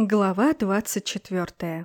Глава 24.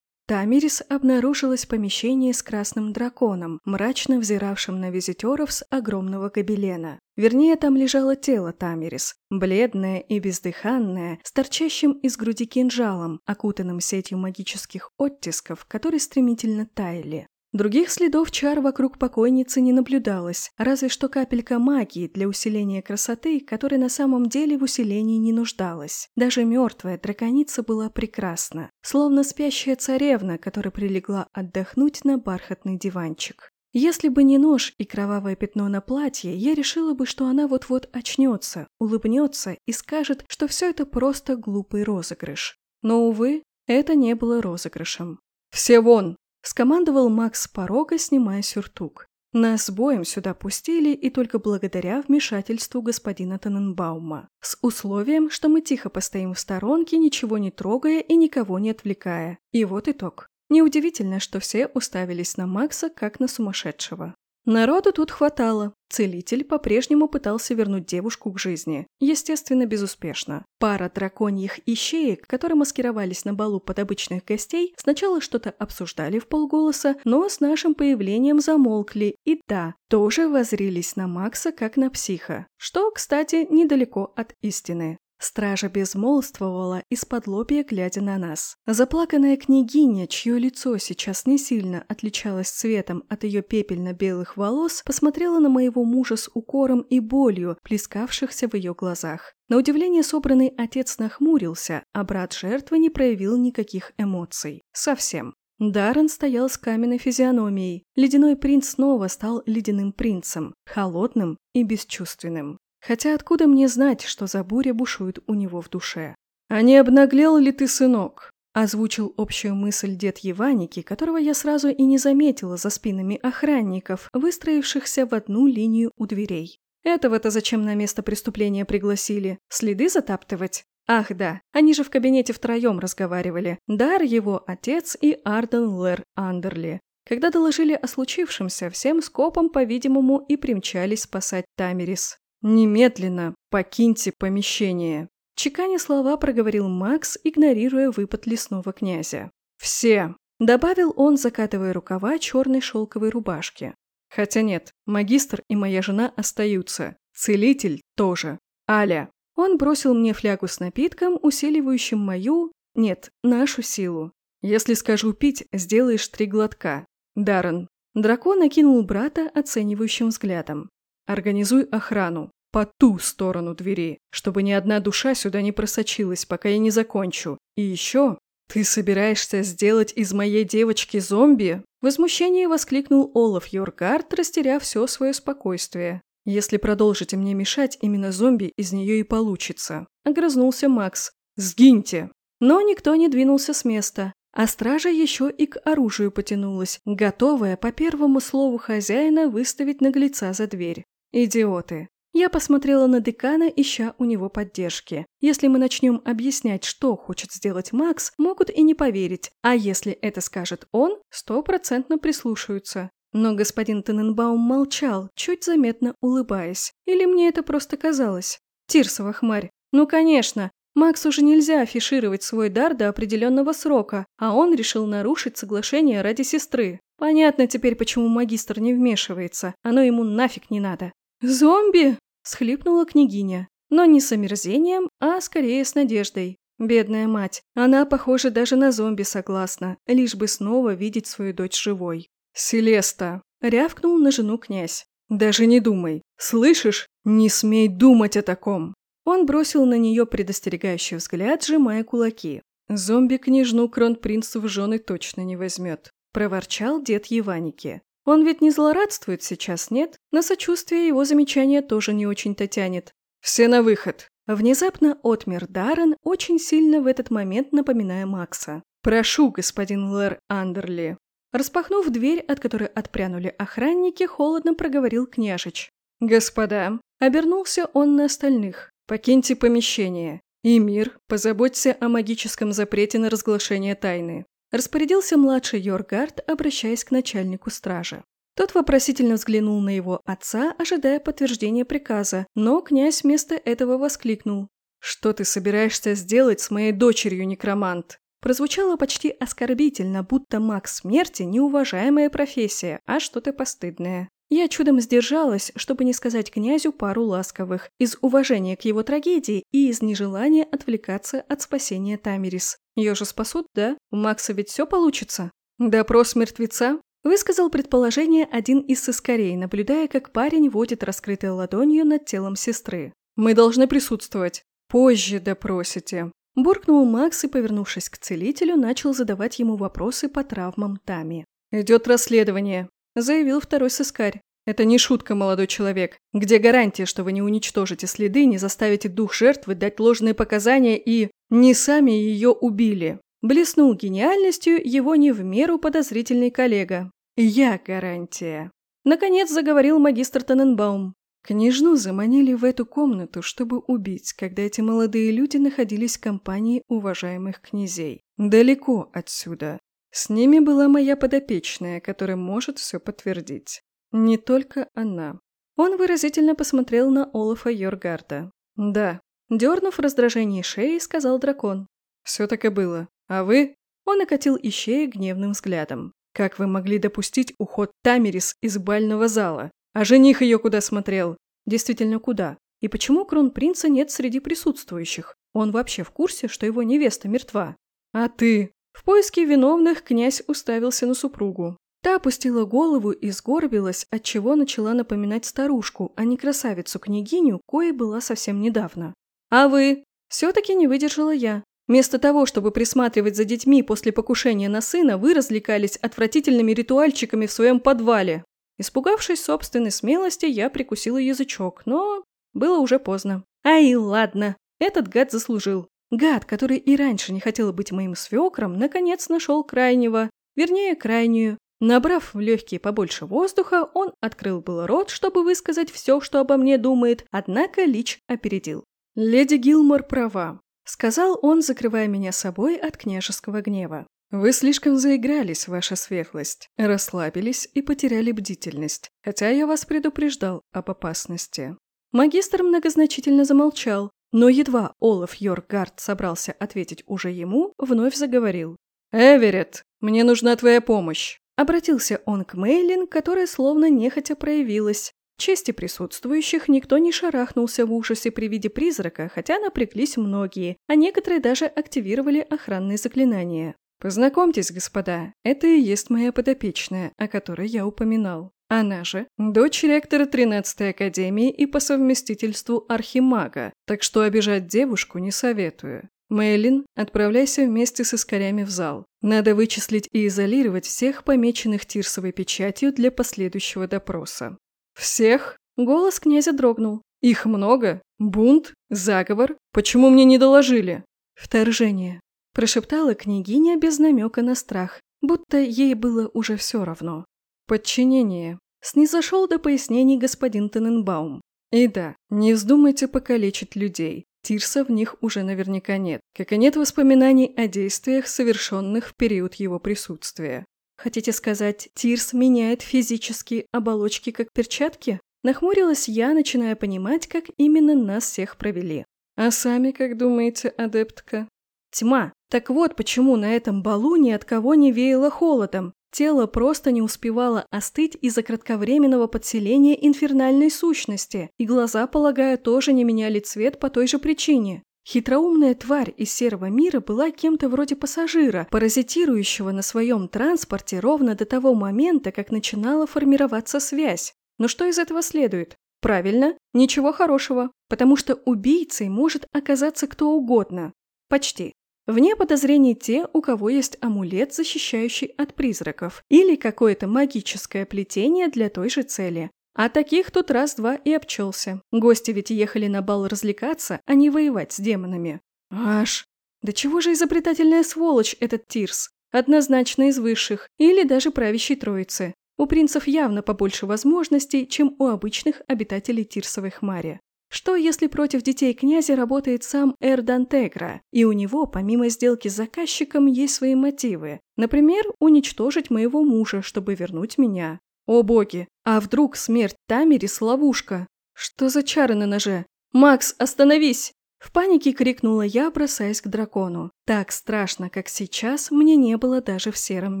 Тамирис обнаружилась в помещении с красным драконом, мрачно взиравшим на визитеров с огромного гобелена. Вернее, там лежало тело Тамирис, бледное и бездыханное, с торчащим из груди кинжалом, окутанным сетью магических оттисков, которые стремительно таяли. Других следов чар вокруг покойницы не наблюдалось, разве что капелька магии для усиления красоты, которая на самом деле в усилении не нуждалась. Даже мертвая драконица была прекрасна, словно спящая царевна, которая прилегла отдохнуть на бархатный диванчик. Если бы не нож и кровавое пятно на платье, я решила бы, что она вот-вот очнется, улыбнется и скажет, что все это просто глупый розыгрыш. Но, увы, это не было розыгрышем. «Все вон!» Скомандовал Макс с порога, снимая сюртук. Нас боем сюда пустили и только благодаря вмешательству господина Тененбаума. С условием, что мы тихо постоим в сторонке, ничего не трогая и никого не отвлекая. И вот итог. Неудивительно, что все уставились на Макса как на сумасшедшего. Народу тут хватало. Целитель по-прежнему пытался вернуть девушку к жизни. Естественно, безуспешно. Пара драконьих ищеек, которые маскировались на балу под обычных гостей, сначала что-то обсуждали в полголоса, но с нашим появлением замолкли и, да, тоже возрились на Макса как на психа. Что, кстати, недалеко от истины. Стража безмолвствовала из-под лобья, глядя на нас. Заплаканная княгиня, чье лицо сейчас не сильно отличалось цветом от ее пепельно-белых волос, посмотрела на моего мужа с укором и болью, плескавшихся в ее глазах. На удивление собранный отец нахмурился, а брат жертвы не проявил никаких эмоций. Совсем. Даррен стоял с каменной физиономией. Ледяной принц снова стал ледяным принцем, холодным и бесчувственным. Хотя откуда мне знать, что за буря бушует у него в душе? «А не обнаглел ли ты, сынок?» Озвучил общую мысль дед Еваники, которого я сразу и не заметила за спинами охранников, выстроившихся в одну линию у дверей. Этого-то зачем на место преступления пригласили? Следы затаптывать? Ах да, они же в кабинете втроем разговаривали. Дар его отец и Арден Лэр Андерли. Когда доложили о случившемся, всем скопом, по-видимому, и примчались спасать Тамерис. «Немедленно покиньте помещение!» Чеканя слова проговорил Макс, игнорируя выпад лесного князя. «Все!» – добавил он, закатывая рукава черной шелковой рубашки. «Хотя нет, магистр и моя жена остаются. Целитель тоже. Аля!» Он бросил мне флягу с напитком, усиливающим мою, нет, нашу силу. «Если скажу пить, сделаешь три глотка. Даррен». Дракон окинул брата оценивающим взглядом. Организуй охрану. По ту сторону двери, чтобы ни одна душа сюда не просочилась, пока я не закончу. И еще... «Ты собираешься сделать из моей девочки зомби?» В возмущении воскликнул Олаф Йоргард, растеряв все свое спокойствие. «Если продолжите мне мешать, именно зомби из нее и получится», – огрызнулся Макс. «Сгиньте!» Но никто не двинулся с места, а стража еще и к оружию потянулась, готовая по первому слову хозяина выставить наглеца за дверь. Идиоты. Я посмотрела на декана, ища у него поддержки. Если мы начнем объяснять, что хочет сделать Макс, могут и не поверить, а если это скажет он, стопроцентно прислушаются. Но господин Тененбаум молчал, чуть заметно улыбаясь. Или мне это просто казалось? Тирсова хмарь. Ну, конечно, Макс уже нельзя афишировать свой дар до определенного срока, а он решил нарушить соглашение ради сестры. Понятно теперь, почему магистр не вмешивается, оно ему нафиг не надо. «Зомби!» – схлипнула княгиня. Но не с омерзением, а скорее с надеждой. Бедная мать, она, похоже, даже на зомби согласна, лишь бы снова видеть свою дочь живой. «Селеста!» – рявкнул на жену князь. «Даже не думай. Слышишь? Не смей думать о таком!» Он бросил на нее предостерегающий взгляд, сжимая кулаки. «Зомби княжну кронпринцу в жены точно не возьмет», – проворчал дед Еваники. Он ведь не злорадствует сейчас, нет? На сочувствие его замечания тоже не очень-то тянет. «Все на выход!» Внезапно отмер Даррен, очень сильно в этот момент напоминая Макса. «Прошу, господин Лэр Андерли!» Распахнув дверь, от которой отпрянули охранники, холодно проговорил княжич. «Господа!» Обернулся он на остальных. «Покиньте помещение. И мир, позаботься о магическом запрете на разглашение тайны. Распорядился младший Йоргард, обращаясь к начальнику стражи. Тот вопросительно взглянул на его отца, ожидая подтверждения приказа, но князь вместо этого воскликнул. «Что ты собираешься сделать с моей дочерью, некромант?» Прозвучало почти оскорбительно, будто маг смерти – неуважаемая профессия, а что-то постыдное. Я чудом сдержалась, чтобы не сказать князю пару ласковых, из уважения к его трагедии и из нежелания отвлекаться от спасения Тамерис. Ее же спасут, да? У Макса ведь все получится? Допрос мертвеца? Высказал предположение один из сыскарей, наблюдая, как парень водит раскрытой ладонью над телом сестры. «Мы должны присутствовать. Позже допросите». Буркнул Макс и, повернувшись к целителю, начал задавать ему вопросы по травмам Тами. «Идет расследование заявил второй сыскарь. «Это не шутка, молодой человек. Где гарантия, что вы не уничтожите следы, не заставите дух жертвы дать ложные показания и... не сами ее убили?» Блеснул гениальностью его не в меру подозрительный коллега. «Я гарантия». Наконец заговорил магистр Тененбаум. Княжну заманили в эту комнату, чтобы убить, когда эти молодые люди находились в компании уважаемых князей. Далеко отсюда. С ними была моя подопечная, которая может все подтвердить. Не только она. Он выразительно посмотрел на Олафа Йоргарда. «Да». Дернув раздражение шеи, сказал дракон. «Все так и было. А вы?» Он окатил Ищея гневным взглядом. «Как вы могли допустить уход Тамерис из бального зала? А жених ее куда смотрел? Действительно, куда? И почему кронпринца нет среди присутствующих? Он вообще в курсе, что его невеста мертва? А ты? В поиске виновных князь уставился на супругу. Та опустила голову и сгорбилась, отчего начала напоминать старушку, а не красавицу-княгиню, кое была совсем недавно. «А вы?» Все-таки не выдержала я. Вместо того, чтобы присматривать за детьми после покушения на сына, вы развлекались отвратительными ритуальчиками в своем подвале. Испугавшись собственной смелости, я прикусила язычок, но было уже поздно. Ай, ладно, этот гад заслужил. Гад, который и раньше не хотел быть моим свекром, наконец нашел крайнего, вернее, крайнюю. Набрав в легкие побольше воздуха, он открыл был рот, чтобы высказать все, что обо мне думает, однако Лич опередил. «Леди Гилмор права», — сказал он, закрывая меня собой от княжеского гнева. «Вы слишком заигрались, ваша светлость, расслабились и потеряли бдительность, хотя я вас предупреждал об опасности». Магистр многозначительно замолчал, но едва Олаф Йоргард собрался ответить уже ему, вновь заговорил. «Эверетт, мне нужна твоя помощь!» Обратился он к Мейлин, которая словно нехотя проявилась. Чести присутствующих никто не шарахнулся в ужасе при виде призрака, хотя напряглись многие, а некоторые даже активировали охранные заклинания. «Познакомьтесь, господа, это и есть моя подопечная, о которой я упоминал. Она же дочь ректора 13-й академии и по совместительству архимага, так что обижать девушку не советую. Мэйлин, отправляйся вместе с искорями в зал. Надо вычислить и изолировать всех помеченных Тирсовой печатью для последующего допроса. Всех? Голос князя дрогнул. Их много? Бунт? Заговор? Почему мне не доложили? Вторжение. Прошептала княгиня без намека на страх, будто ей было уже все равно. Подчинение. Снизошел до пояснений господин Тененбаум. И да, не вздумайте покалечить людей. Тирса в них уже наверняка нет, как и нет воспоминаний о действиях, совершенных в период его присутствия. Хотите сказать, Тирс меняет физические оболочки как перчатки? Нахмурилась я, начиная понимать, как именно нас всех провели. А сами, как думаете, адептка? Тьма. Так вот, почему на этом балу ни от кого не веяло холодом. Тело просто не успевало остыть из-за кратковременного подселения инфернальной сущности, и глаза, полагаю, тоже не меняли цвет по той же причине. Хитроумная тварь из серого мира была кем-то вроде пассажира, паразитирующего на своем транспорте ровно до того момента, как начинала формироваться связь. Но что из этого следует? Правильно, ничего хорошего, потому что убийцей может оказаться кто угодно. Почти. Вне подозрений те, у кого есть амулет, защищающий от призраков, или какое-то магическое плетение для той же цели. А таких тут раз-два и обчелся. Гости ведь ехали на бал развлекаться, а не воевать с демонами. Аж! Да чего же изобретательная сволочь этот Тирс? Однозначно из высших, или даже правящей троицы. У принцев явно побольше возможностей, чем у обычных обитателей Тирсовой хмари. Что, если против детей князя работает сам Эрдантегра, и у него, помимо сделки с заказчиком, есть свои мотивы? Например, уничтожить моего мужа, чтобы вернуть меня. О боги, а вдруг смерть Тамерис – ловушка? Что за чары на ноже? Макс, остановись! В панике крикнула я, бросаясь к дракону. Так страшно, как сейчас, мне не было даже в сером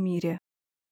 мире.